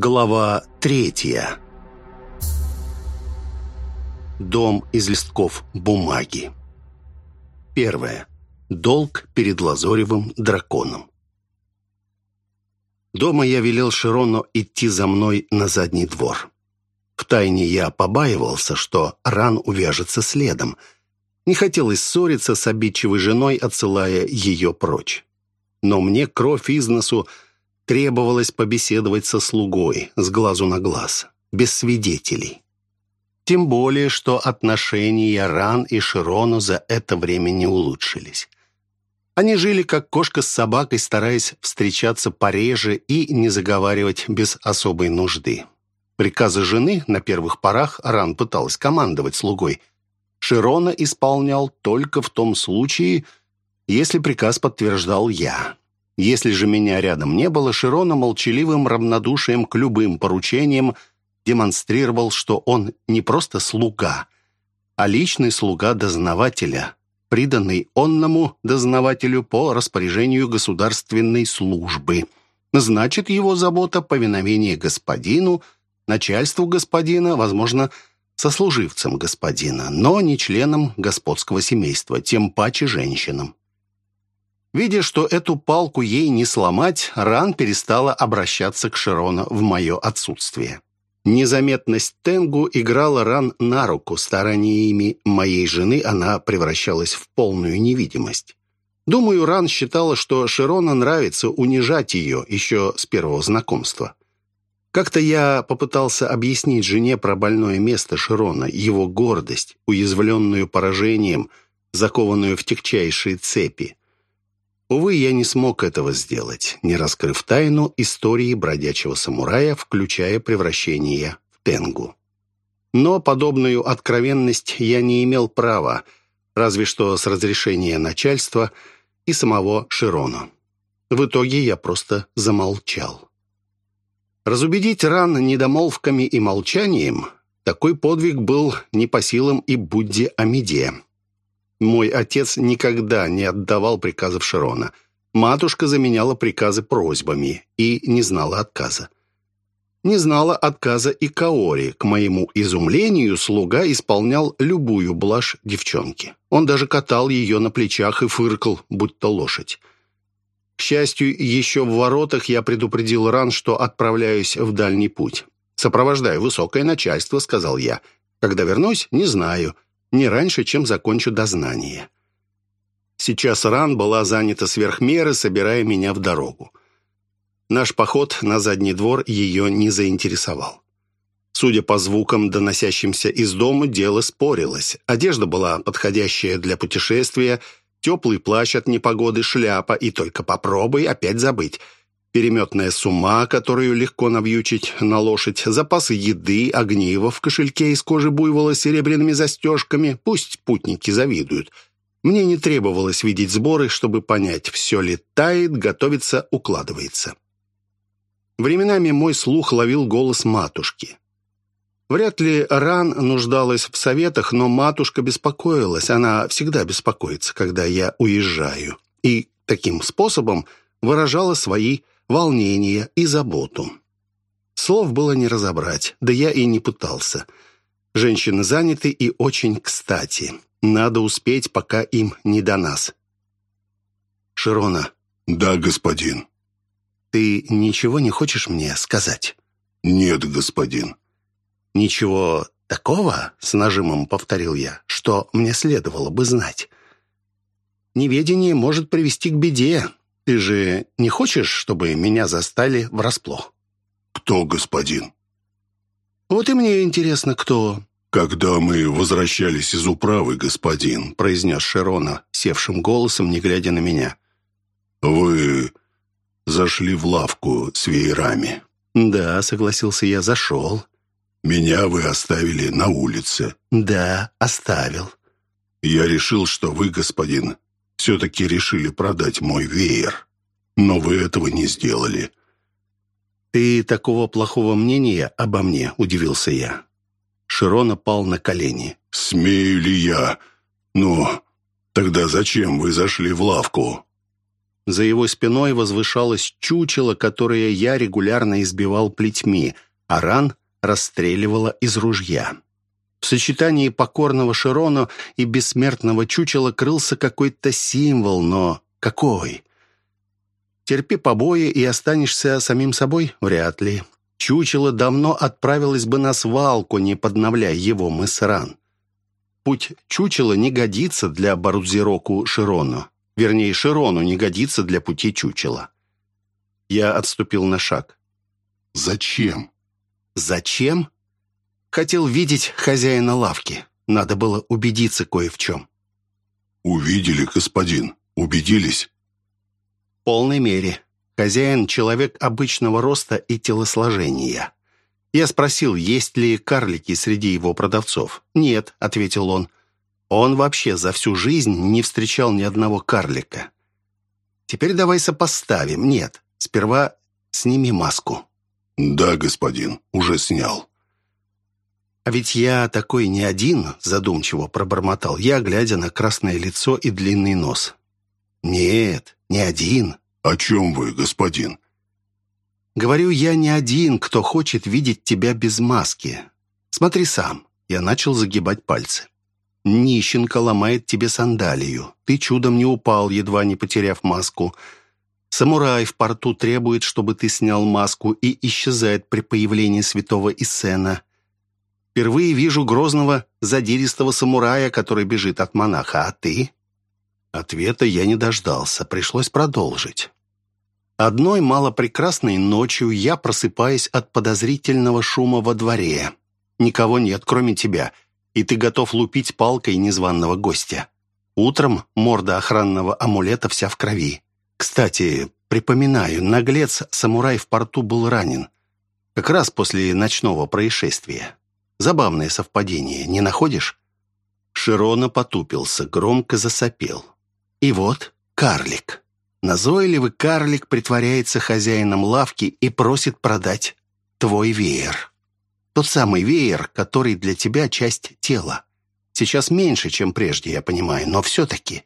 Глава третья. Дом из листков бумаги. Первое. Долг перед Лазоревым драконом. Дома я велел Широну идти за мной на задний двор. Втайне я побаивался, что ран увяжется следом. Не хотелось ссориться с обидчивой женой, отсылая ее прочь. Но мне кровь из носу требовалось побеседовать со слугой, с глазу на глаз, без свидетелей. Тем более, что отношения Ран и Широну за это время не улучшились. Они жили как кошка с собакой, стараясь встречаться пореже и не заговаривать без особой нужды. Приказы жены на первых порах Ран пыталась командовать слугой. Широна исполнял только в том случае, если приказ подтверждал я. Если же меня рядом не было, Широна молчаливым равнодушием к любым поручениям демонстрировал, что он не просто слуга, а личный слуга дознавателя, приданный онному дознавателю по распоряжению государственной службы. Значит, его забота – повиновение господину, начальству господина, возможно, сослуживцам господина, но не членам господского семейства, тем паче женщинам. Видя, что эту палку ей не сломать, Ран перестала обращаться к Широну в мое отсутствие. Незаметность Тенгу играла Ран на руку. Стараниями моей жены она превращалась в полную невидимость. Думаю, Ран считала, что Широна нравится унижать ее еще с первого знакомства. Как-то я попытался объяснить жене про больное место Широна, его гордость, уязвленную поражением, закованную в тягчайшие цепи. Увы, я не смог этого сделать, не раскрыв тайну истории бродячего самурая, включая превращение в тенгу. Но подобную откровенность я не имел права, разве что с разрешения начальства и самого Широна. В итоге я просто замолчал. Разубедить ран недомолвками и молчанием – такой подвиг был не по силам и Будде Амиде. Мой отец никогда не отдавал приказов Широна. Матушка заменяла приказы просьбами и не знала отказа. Не знала отказа и Каори. К моему изумлению, слуга исполнял любую блажь девчонки. Он даже катал ее на плечах и фыркал, будто лошадь. К счастью, еще в воротах я предупредил Ран, что отправляюсь в дальний путь. «Сопровождаю высокое начальство», — сказал я. «Когда вернусь, не знаю не раньше, чем закончу дознание. Сейчас Ран была занята сверх меры, собирая меня в дорогу. Наш поход на задний двор ее не заинтересовал. Судя по звукам, доносящимся из дома, дело спорилось. Одежда была подходящая для путешествия, теплый плащ от непогоды, шляпа, и только попробуй опять забыть – переметная сумма, которую легко навьючить на лошадь, запасы еды, огниво в кошельке из кожи буйвола с серебряными застежками. Пусть путники завидуют. Мне не требовалось видеть сборы, чтобы понять, все летает, готовится, укладывается. Временами мой слух ловил голос матушки. Вряд ли Ран нуждалась в советах, но матушка беспокоилась. Она всегда беспокоится, когда я уезжаю. И таким способом выражала свои волнение и заботу. Слов было не разобрать, да я и не пытался. Женщины заняты и очень кстати. Надо успеть, пока им не до нас. Широна. Да, господин. Ты ничего не хочешь мне сказать? Нет, господин. Ничего такого, с нажимом повторил я, что мне следовало бы знать. Неведение может привести к беде, ты же не хочешь, чтобы меня застали врасплох?» «Кто, господин?» «Вот и мне интересно, кто...» «Когда мы возвращались из управы, господин», произнес Широна, севшим голосом, не глядя на меня. «Вы зашли в лавку с веерами». «Да», — согласился я, — «зашел». «Меня вы оставили на улице». «Да, оставил». «Я решил, что вы, господин, все-таки решили продать мой веер. Но вы этого не сделали». «Ты такого плохого мнения обо мне?» – удивился я. Широна пал на колени. «Смею ли я? Ну, тогда зачем вы зашли в лавку?» За его спиной возвышалось чучело, которое я регулярно избивал плетьми, а ран расстреливала из ружья. В сочетании покорного Широна и бессмертного чучела крылся какой-то символ, но какой? Терпи побои и останешься самим собой? Вряд ли. Чучело давно отправилось бы на свалку, не подновляя его мысран. Путь чучела не годится для Барудзироку Широну. Вернее, Широну не годится для пути чучела. Я отступил на шаг. «Зачем?» «Зачем?» Хотел видеть хозяина лавки. Надо было убедиться кое в чем. «Увидели, господин. Убедились?» «В полной мере. Хозяин — человек обычного роста и телосложения. Я спросил, есть ли карлики среди его продавцов. «Нет», — ответил он. Он вообще за всю жизнь не встречал ни одного карлика. «Теперь давай сопоставим. Нет, сперва сними маску». «Да, господин, уже снял». «А ведь я такой не один», — задумчиво пробормотал я, глядя на красное лицо и длинный нос. «Нет, не один. «О чем вы, господин?» «Говорю, я не один, кто хочет видеть тебя без маски. Смотри сам». Я начал загибать пальцы. «Нищенка ломает тебе сандалию. Ты чудом не упал, едва не потеряв маску. Самурай в порту требует, чтобы ты снял маску и исчезает при появлении святого Исена. Впервые вижу грозного, задиристого самурая, который бежит от монаха. А ты?» Ответа я не дождался, пришлось продолжить. Одной малопрекрасной ночью я просыпаюсь от подозрительного шума во дворе. Никого нет, кроме тебя, и ты готов лупить палкой незваного гостя. Утром морда охранного амулета вся в крови. Кстати, припоминаю, наглец самурай в порту был ранен. Как раз после ночного происшествия. Забавное совпадение, не находишь? Широна потупился, громко засопел. И вот карлик. Назойливый карлик притворяется хозяином лавки и просит продать твой веер. Тот самый веер, который для тебя часть тела. Сейчас меньше, чем прежде, я понимаю, но все-таки.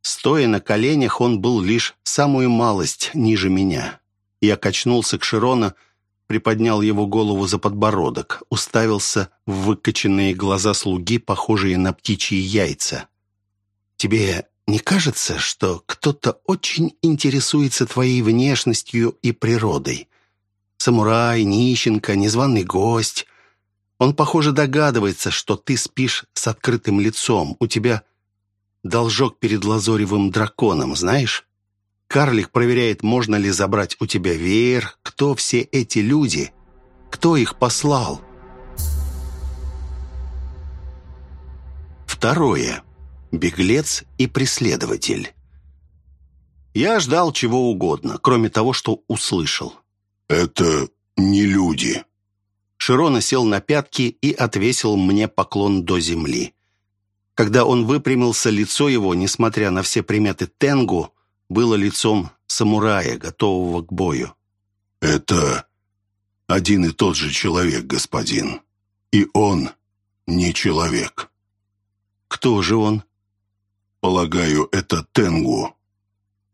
Стоя на коленях, он был лишь самую малость ниже меня. Я качнулся к Широна, приподнял его голову за подбородок, уставился в выкоченные глаза слуги, похожие на птичьи яйца. «Тебе не кажется, что кто-то очень интересуется твоей внешностью и природой? Самурай, нищенка, незваный гость. Он, похоже, догадывается, что ты спишь с открытым лицом. У тебя должок перед лазоревым драконом, знаешь? Карлик проверяет, можно ли забрать у тебя веер, кто все эти люди, кто их послал. Второе. Беглец и преследователь. Я ждал чего угодно, кроме того, что услышал. «Это не люди». Широна сел на пятки и отвесил мне поклон до земли. Когда он выпрямился, лицо его, несмотря на все приметы тенгу, было лицом самурая, готового к бою. «Это один и тот же человек, господин. И он не человек». «Кто же он?» Полагаю, это тенгу.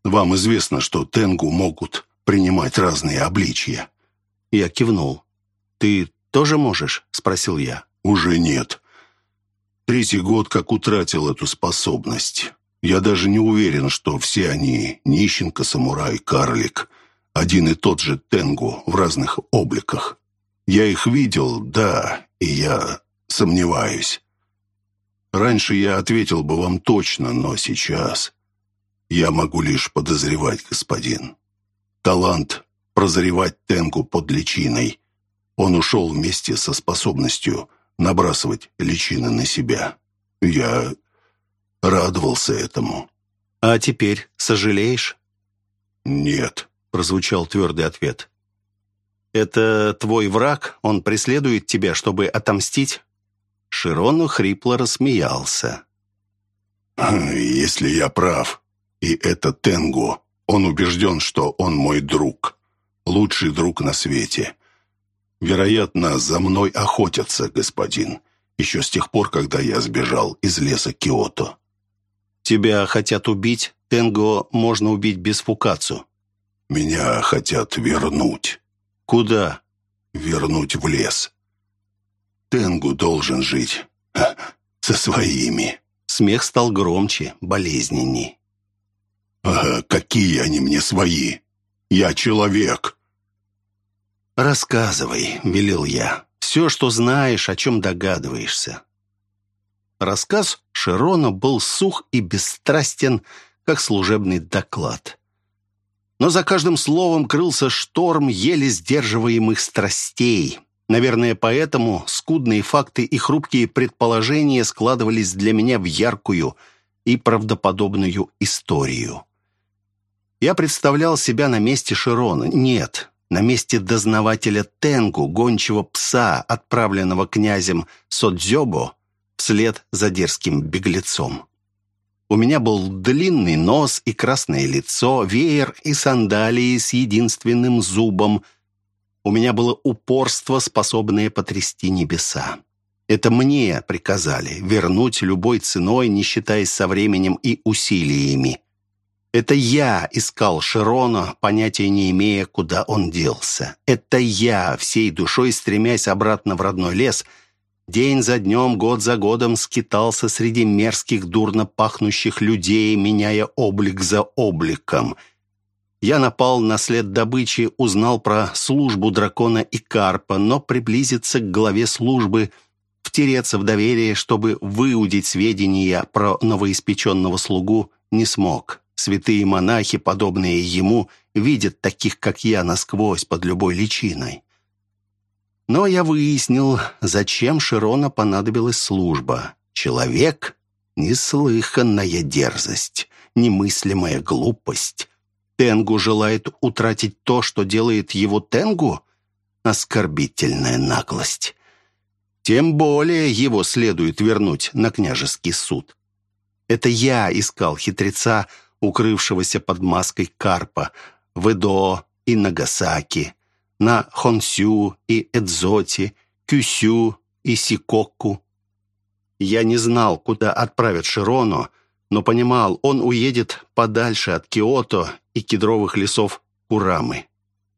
Вам известно, что тенгу могут принимать разные обличия. Я кивнул. «Ты тоже можешь?» — спросил я. «Уже нет. Третий год как утратил эту способность. Я даже не уверен, что все они — нищенка, самурай, карлик. Один и тот же тенгу в разных обликах. Я их видел, да, и я сомневаюсь. Раньше я ответил бы вам точно, но сейчас я могу лишь подозревать, господин. Талант прозревать Тенку под личиной. Он ушел вместе со способностью набрасывать личины на себя. Я радовался этому. «А теперь сожалеешь?» «Нет», — прозвучал твердый ответ. «Это твой враг? Он преследует тебя, чтобы отомстить?» Широну хрипло рассмеялся. «Если я прав, и это Тенгу, он убежден, что он мой друг, лучший друг на свете. Вероятно, за мной охотятся, господин, еще с тех пор, когда я сбежал из леса Киото». «Тебя хотят убить?» Тенго можно убить без фукацу. Меня хотят вернуть. Куда? Вернуть в лес. Тенгу должен жить со своими. Смех стал громче, болезненней. «Ага, какие они мне свои? Я человек!» «Рассказывай», — велел я. «Все, что знаешь, о чем догадываешься». Рассказ Широна был сух и бесстрастен, как служебный доклад. Но за каждым словом крылся шторм еле сдерживаемых страстей. Наверное, поэтому скудные факты и хрупкие предположения складывались для меня в яркую и правдоподобную историю. Я представлял себя на месте Широна. Нет, на месте дознавателя Тенгу, гончего пса, отправленного князем Содзёбо вслед за дерзким беглецом. У меня был длинный нос и красное лицо, веер и сандалии с единственным зубом – у меня было упорство, способное потрясти небеса. Это мне приказали вернуть любой ценой, не считаясь со временем и усилиями. Это я искал Широна, понятия не имея, куда он делся. Это я, всей душой стремясь обратно в родной лес, день за днем, год за годом скитался среди мерзких, дурно пахнущих людей, меняя облик за обликом — я напал на след добычи, узнал про службу дракона и карпа, но приблизиться к главе службы, втереться в доверие, чтобы выудить сведения про новоиспеченного слугу, не смог. Святые монахи, подобные ему, видят таких, как я, насквозь под любой личиной. Но я выяснил, зачем Широна понадобилась служба. Человек — неслыханная дерзость, немыслимая глупость, Тенгу желает утратить то, что делает его Тенгу? Оскорбительная наглость. Тем более его следует вернуть на княжеский суд. Это я искал хитреца, укрывшегося под маской Карпа, в Эдо и Нагасаки, на Хонсю и Эдзоти, Кюсю и Сикокку. Я не знал, куда отправят Широно, но понимал, он уедет подальше от Киото и кедровых лесов Курамы.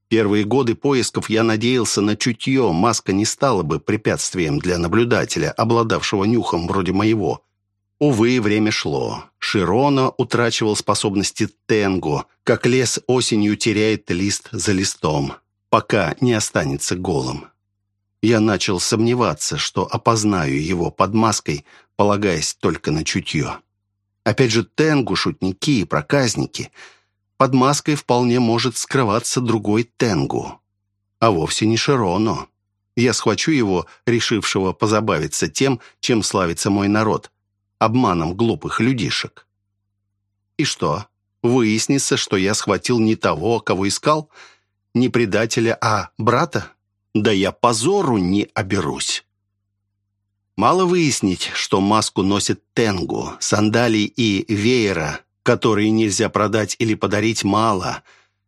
Первые годы поисков я надеялся на чутье, маска не стала бы препятствием для наблюдателя, обладавшего нюхом вроде моего. Увы, время шло. Широна утрачивал способности Тенгу, как лес осенью теряет лист за листом, пока не останется голым. Я начал сомневаться, что опознаю его под маской, полагаясь только на чутье. Опять же, Тенгу, шутники и проказники. Под маской вполне может скрываться другой Тенгу. А вовсе не Широно. Я схвачу его, решившего позабавиться тем, чем славится мой народ. Обманом глупых людишек. И что? Выяснится, что я схватил не того, кого искал? Не предателя, а брата? Да я позору не оберусь. Мало выяснить, что маску носит Тенгу, сандалий и веера, которые нельзя продать или подарить, мало.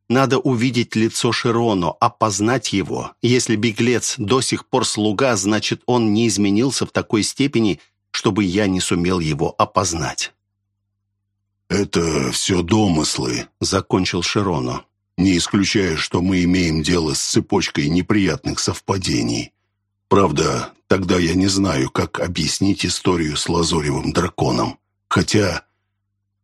Надо увидеть лицо Широну, опознать его. Если беглец до сих пор слуга, значит, он не изменился в такой степени, чтобы я не сумел его опознать. «Это все домыслы», — закончил Широну. «Не исключая, что мы имеем дело с цепочкой неприятных совпадений. Правда, тогда я не знаю, как объяснить историю с лазоревым драконом. Хотя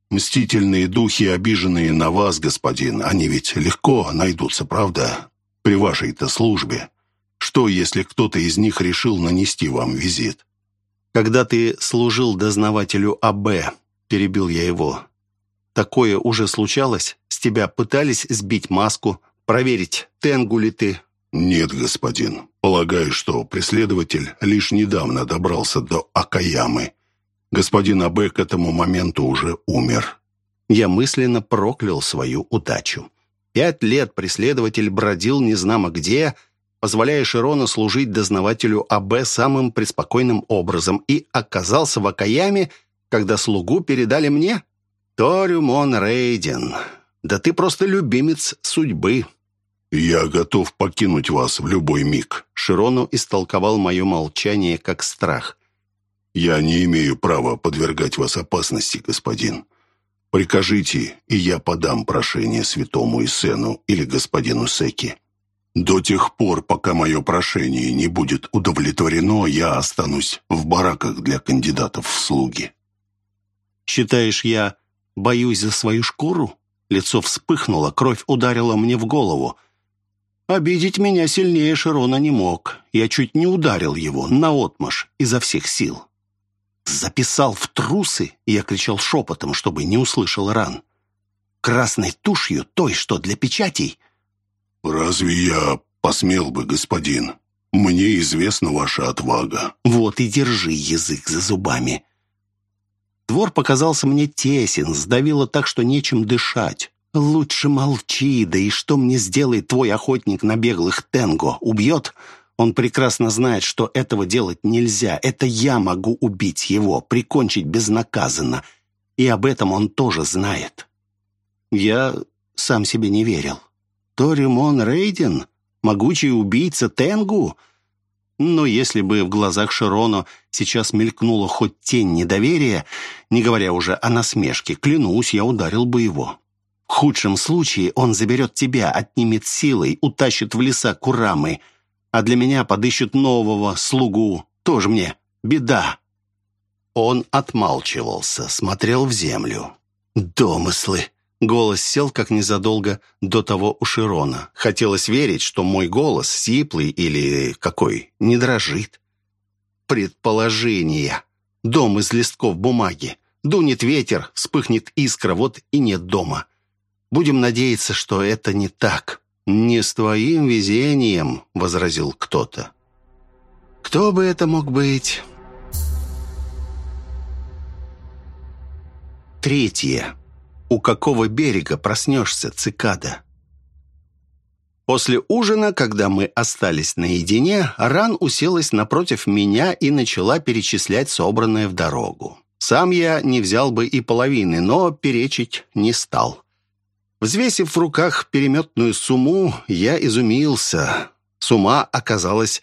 мстительные духи, обиженные на вас, господин, они ведь легко найдутся, правда? При вашей-то службе. Что, если кто-то из них решил нанести вам визит? Когда ты служил дознавателю АБ, перебил я его. Такое уже случалось? С тебя пытались сбить маску, проверить, тенгу ли ты, «Нет, господин. Полагаю, что преследователь лишь недавно добрался до Акаямы. Господин Абе к этому моменту уже умер». Я мысленно проклял свою удачу. Пять лет преследователь бродил незнамо где, позволяя Широну служить дознавателю АБ самым преспокойным образом, и оказался в Акаяме, когда слугу передали мне. «Торюмон Рейден, да ты просто любимец судьбы». «Я готов покинуть вас в любой миг», — Широну истолковал мое молчание как страх. «Я не имею права подвергать вас опасности, господин. Прикажите, и я подам прошение святому Исену или господину Секи. До тех пор, пока мое прошение не будет удовлетворено, я останусь в бараках для кандидатов в слуги». «Считаешь, я боюсь за свою шкуру?» Лицо вспыхнуло, кровь ударила мне в голову. Обидеть меня сильнее Широна не мог. Я чуть не ударил его наотмашь изо всех сил. «Записал в трусы!» — я кричал шепотом, чтобы не услышал ран. «Красной тушью, той, что для печатей!» «Разве я посмел бы, господин? Мне известна ваша отвага». «Вот и держи язык за зубами!» Двор показался мне тесен, сдавило так, что нечем дышать. «Лучше молчи, да и что мне сделает твой охотник на беглых тенго? Убьет?» Он прекрасно знает, что этого делать нельзя. Это я могу убить его, прикончить безнаказанно. И об этом он тоже знает. Я сам себе не верил. Торимон Рейден? Могучий убийца Тенгу? Но если бы в глазах Широно сейчас мелькнула хоть тень недоверия, не говоря уже о насмешке, клянусь, я ударил бы его. В худшем случае он заберет тебя, отнимет силой, утащит в леса Курамы, а для меня подыщут нового слугу. Тоже мне беда. Он отмалчивался, смотрел в землю. «Домыслы!» Голос сел, как незадолго до того у Широна. Хотелось верить, что мой голос, сиплый или какой, не дрожит. Предположение. Дом из листков бумаги. Дунет ветер, вспыхнет искра, вот и нет дома. Будем надеяться, что это не так. «Не с твоим везением», — возразил кто-то. «Кто бы это мог быть?» Третье. У какого берега проснешься, цикада? После ужина, когда мы остались наедине, Ран уселась напротив меня и начала перечислять собранное в дорогу. Сам я не взял бы и половины, но перечить не стал. Взвесив в руках переметную сумму, я изумился. Сумма оказалась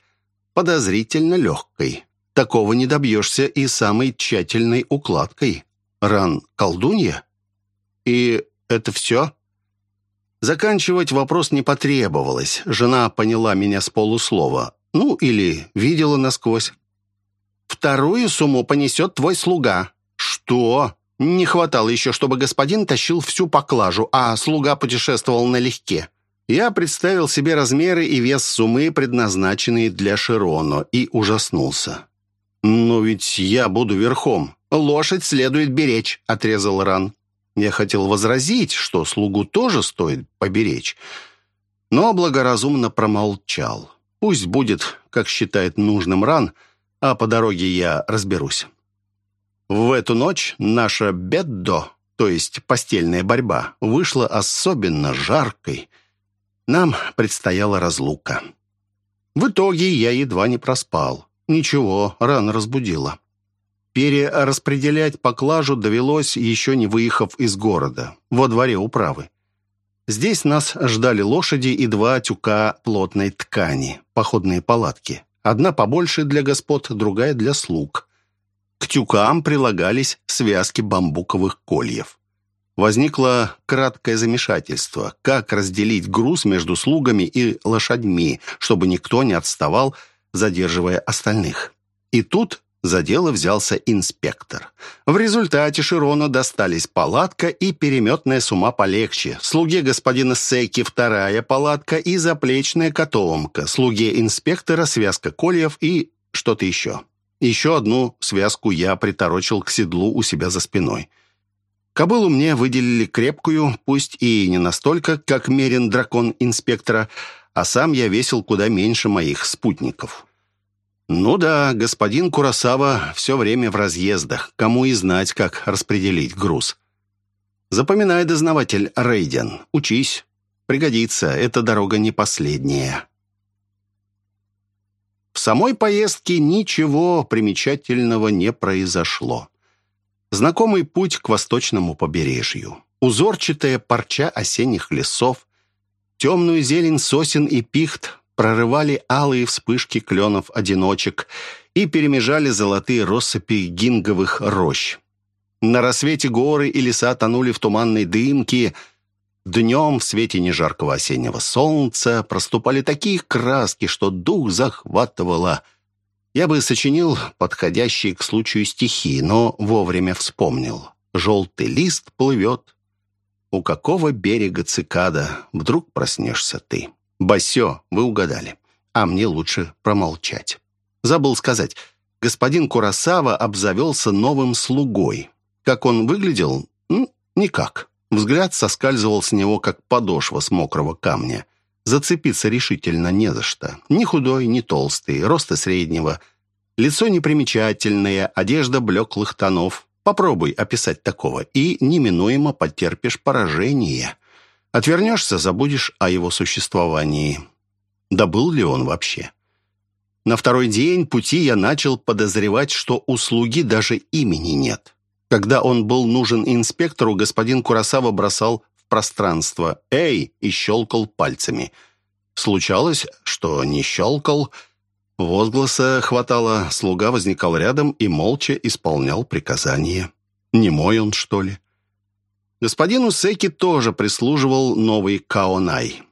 подозрительно легкой. Такого не добьешься и самой тщательной укладкой. Ран колдунья? «И это все?» Заканчивать вопрос не потребовалось. Жена поняла меня с полуслова. Ну, или видела насквозь. «Вторую сумму понесет твой слуга». «Что?» «Не хватало еще, чтобы господин тащил всю поклажу, а слуга путешествовал налегке». Я представил себе размеры и вес суммы, предназначенные для Широно, и ужаснулся. «Но ведь я буду верхом. Лошадь следует беречь», — отрезал Ран. Я хотел возразить, что слугу тоже стоит поберечь, но благоразумно промолчал. Пусть будет, как считает нужным ран, а по дороге я разберусь. В эту ночь наша беддо, то есть постельная борьба, вышла особенно жаркой. Нам предстояла разлука. В итоге я едва не проспал. Ничего, рано разбудила. Перераспределять поклажу довелось, еще не выехав из города, во дворе управы. Здесь нас ждали лошади и два тюка плотной ткани, походные палатки. Одна побольше для господ, другая для слуг. К тюкам прилагались связки бамбуковых кольев. Возникло краткое замешательство, как разделить груз между слугами и лошадьми, чтобы никто не отставал, задерживая остальных. И тут за дело взялся инспектор. В результате Широну достались палатка и переметная сума полегче. Слуге господина Сейки вторая палатка и заплечная котомка. Слуге инспектора связка кольев и что-то еще. Еще одну связку я приторочил к седлу у себя за спиной. Кобылу мне выделили крепкую, пусть и не настолько, как мерен дракон инспектора, а сам я весил куда меньше моих спутников. «Ну да, господин Курасава все время в разъездах. Кому и знать, как распределить груз. Запоминай, дознаватель Рейден, учись. Пригодится, эта дорога не последняя». В самой поездке ничего примечательного не произошло. Знакомый путь к восточному побережью. Узорчатая парча осенних лесов, темную зелень сосен и пихт, прорывали алые вспышки кленов-одиночек и перемежали золотые россыпи гинговых рощ. На рассвете горы и леса тонули в туманной дымке. Днем в свете нежаркого осеннего солнца проступали такие краски, что дух захватывало. Я бы сочинил подходящие к случаю стихи, но вовремя вспомнил. «Желтый лист плывет». «У какого берега цикада? Вдруг проснешься ты?» «Басё, вы угадали. А мне лучше промолчать». Забыл сказать, господин Курасава обзавелся новым слугой. Как он выглядел? Никак. Взгляд соскальзывал с него, как подошва с мокрого камня. Зацепиться решительно не за что. Ни худой, ни толстый, роста среднего. Лицо непримечательное, одежда блеклых тонов. Попробуй описать такого, и неминуемо потерпишь поражение. Отвернешься, забудешь о его существовании. Да был ли он вообще? На второй день пути я начал подозревать, что у слуги даже имени нет. Когда он был нужен инспектору, господин Курасава бросал в пространство «Эй!» и щелкал пальцами. Случалось, что не щелкал. Возгласа хватало, слуга возникал рядом и молча исполнял приказания. Не мой он, что ли? Господину Секи тоже прислуживал новый Каонай.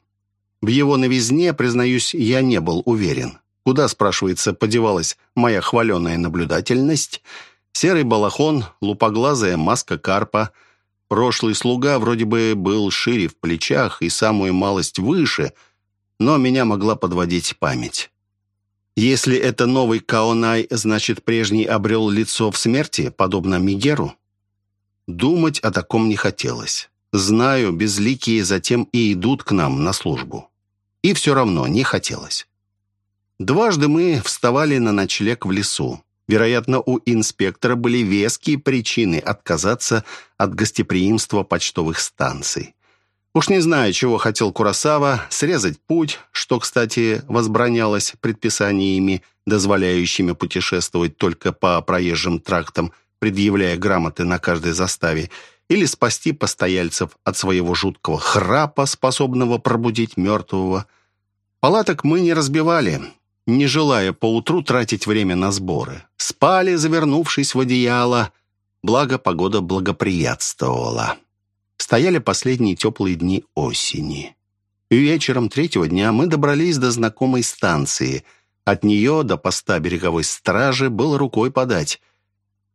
В его новизне, признаюсь, я не был уверен. Куда, спрашивается, подевалась моя хваленая наблюдательность – Серый балахон, лупоглазая маска карпа. Прошлый слуга вроде бы был шире в плечах и самую малость выше, но меня могла подводить память. Если это новый Каонай, значит, прежний обрел лицо в смерти, подобно Мигеру? Думать о таком не хотелось. Знаю, безликие затем и идут к нам на службу. И все равно не хотелось. Дважды мы вставали на ночлег в лесу. Вероятно, у инспектора были веские причины отказаться от гостеприимства почтовых станций. Уж не знаю, чего хотел Курасава, срезать путь, что, кстати, возбранялось предписаниями, дозволяющими путешествовать только по проезжим трактам, предъявляя грамоты на каждой заставе, или спасти постояльцев от своего жуткого храпа, способного пробудить мертвого. Палаток мы не разбивали, не желая поутру тратить время на сборы. Спали, завернувшись в одеяло, благо погода благоприятствовала. Стояли последние теплые дни осени. И вечером третьего дня мы добрались до знакомой станции. От нее до поста береговой стражи было рукой подать.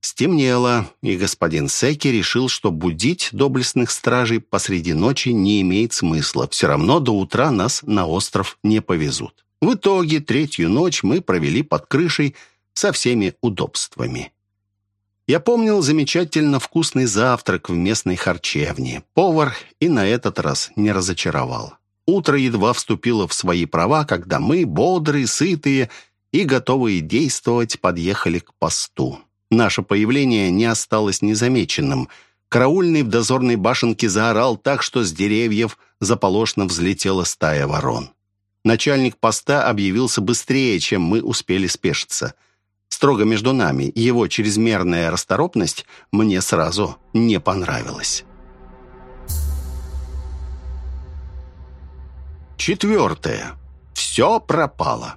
Стемнело, и господин Секи решил, что будить доблестных стражей посреди ночи не имеет смысла. Все равно до утра нас на остров не повезут. В итоге третью ночь мы провели под крышей со всеми удобствами. Я помнил замечательно вкусный завтрак в местной харчевне. Повар и на этот раз не разочаровал. Утро едва вступило в свои права, когда мы, бодрые, сытые и готовые действовать, подъехали к посту. Наше появление не осталось незамеченным. Караульный в дозорной башенке заорал так, что с деревьев заполошно взлетела стая ворон. Начальник поста объявился быстрее, чем мы успели спешиться. Строго между нами, его чрезмерная расторопность мне сразу не понравилась. Четвертое. Все пропало.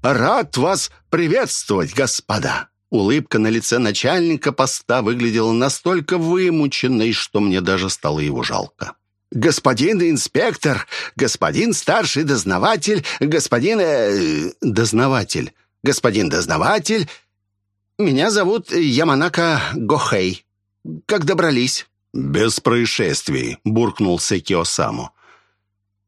«Рад вас приветствовать, господа!» Улыбка на лице начальника поста выглядела настолько вымученной, что мне даже стало его жалко. «Господин инспектор, господин старший дознаватель, господин... Э, дознаватель, господин дознаватель, меня зовут Яманака Гохей. Как добрались?» «Без происшествий», — буркнул Секио Саму.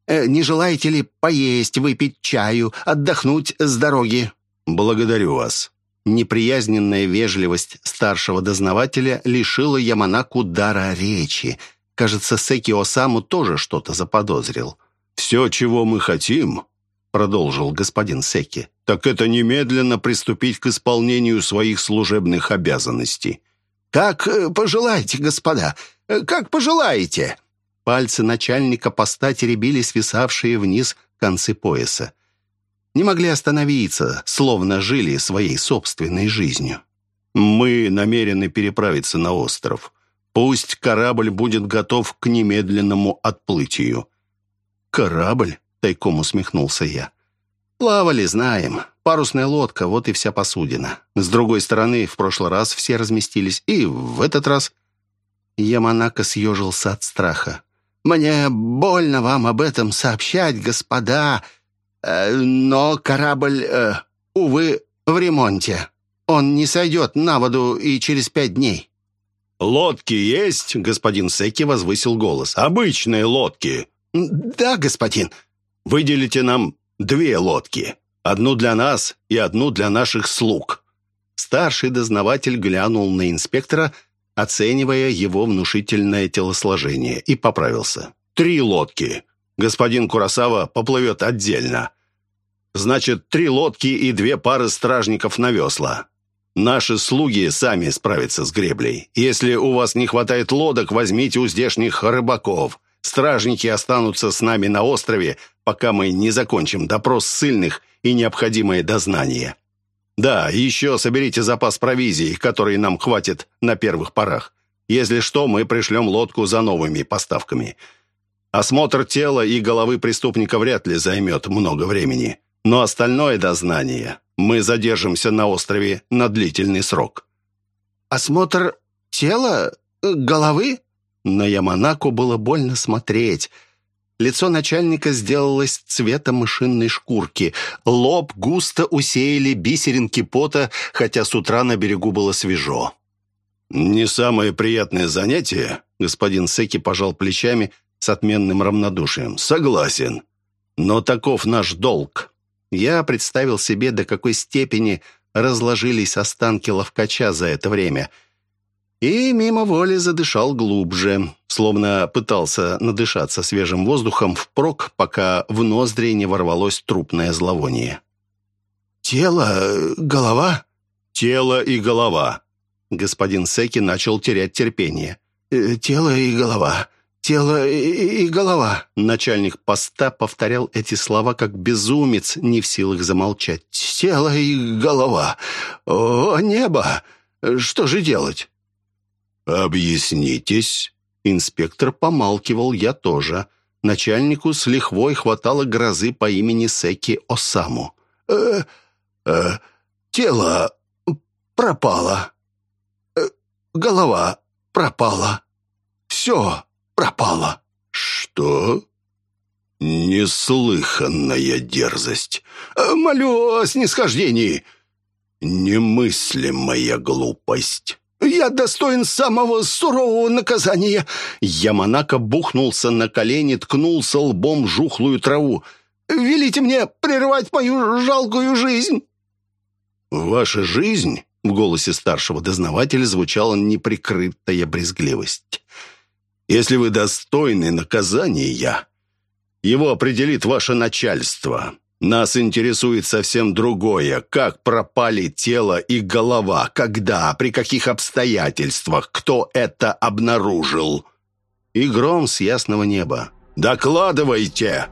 «Э, «Не желаете ли поесть, выпить чаю, отдохнуть с дороги?» «Благодарю вас». Неприязненная вежливость старшего дознавателя лишила Яманаку дара речи — Кажется, Секи Осаму тоже что-то заподозрил. «Все, чего мы хотим», — продолжил господин Секи, «так это немедленно приступить к исполнению своих служебных обязанностей». «Как э, пожелаете, господа, э, как пожелаете!» Пальцы начальника поста теребили свисавшие вниз концы пояса. Не могли остановиться, словно жили своей собственной жизнью. «Мы намерены переправиться на остров. Пусть корабль будет готов к немедленному отплытию». «Корабль?» — тайком усмехнулся я. «Плавали, знаем. Парусная лодка, вот и вся посудина. С другой стороны, в прошлый раз все разместились, и в этот раз... Яманака съежился от страха. «Мне больно вам об этом сообщать, господа, но корабль, э, увы, в ремонте. Он не сойдет на воду и через пять дней». «Лодки есть?» — господин Секи возвысил голос. «Обычные лодки». «Да, господин». «Выделите нам две лодки. Одну для нас и одну для наших слуг». Старший дознаватель глянул на инспектора, оценивая его внушительное телосложение, и поправился. «Три лодки. Господин Курасава поплывет отдельно. Значит, три лодки и две пары стражников на весла. Наши слуги сами справятся с греблей. Если у вас не хватает лодок, возьмите у здешних рыбаков. Стражники останутся с нами на острове, пока мы не закончим допрос ссыльных и необходимое дознание. Да, еще соберите запас провизии, который нам хватит на первых порах. Если что, мы пришлем лодку за новыми поставками. Осмотр тела и головы преступника вряд ли займет много времени. Но остальное дознание мы задержимся на острове на длительный срок». «Осмотр тела? Головы?» На Яманаку было больно смотреть. Лицо начальника сделалось цвета мышиной шкурки. Лоб густо усеяли бисеринки пота, хотя с утра на берегу было свежо. «Не самое приятное занятие», — господин Секи пожал плечами с отменным равнодушием. «Согласен. Но таков наш долг. Я представил себе, до какой степени разложились останки ловкача за это время. И мимо воли задышал глубже, словно пытался надышаться свежим воздухом впрок, пока в ноздри не ворвалось трупное зловоние. «Тело, голова?» «Тело и голова». Господин Секи начал терять терпение. «Э, «Тело и голова тело и, и голова». Начальник поста повторял эти слова как безумец, не в силах замолчать. «Тело и голова. О, небо! Что же делать?» «Объяснитесь». Инспектор помалкивал, я тоже. Начальнику с лихвой хватало грозы по имени Секи Осаму. «Э, э, тело пропало. Э, голова пропала. Все пропала». «Что?» «Неслыханная дерзость». Э, «Молю о снисхождении». «Немыслимая глупость». «Я достоин самого сурового наказания!» Яманака бухнулся на колени, ткнулся лбом жухлую траву. «Велите мне прервать мою жалкую жизнь!» «Ваша жизнь?» — в голосе старшего дознавателя звучала неприкрытая брезгливость. Если вы достойны наказания, его определит ваше начальство. Нас интересует совсем другое. Как пропали тело и голова? Когда? При каких обстоятельствах? Кто это обнаружил?» И гром с ясного неба. «Докладывайте!»